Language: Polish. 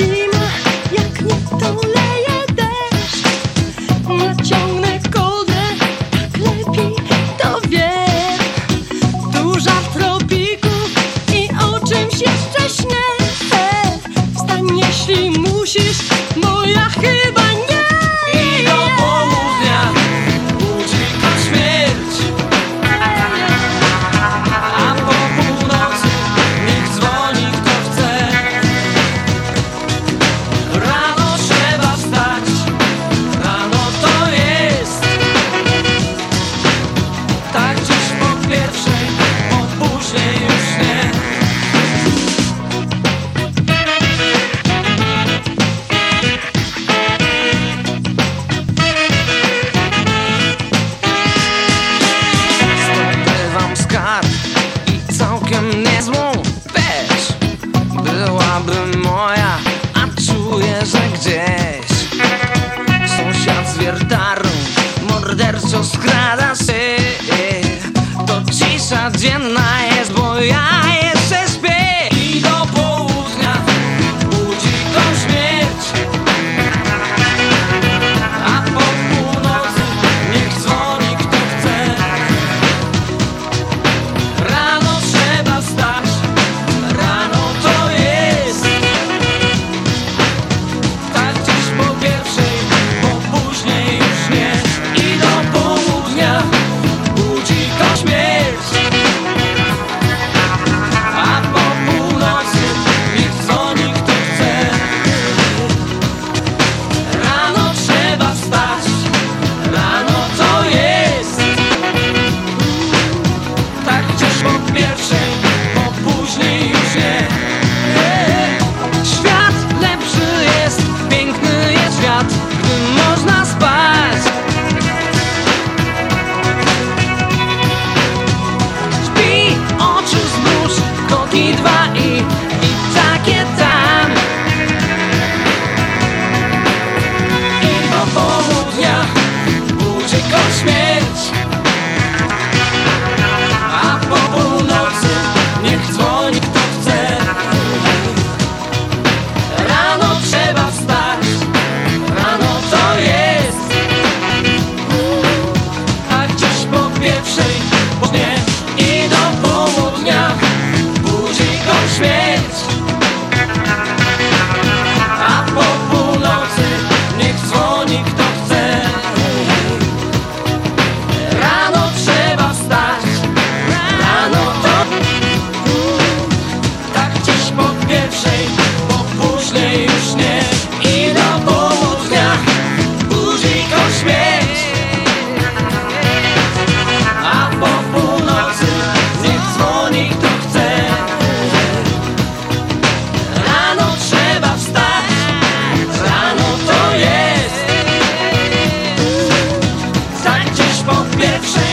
she że gdzieś Sąsiad z wiertaru morderczo skrada się. To cisza dzienna jest, bo ja Śmierć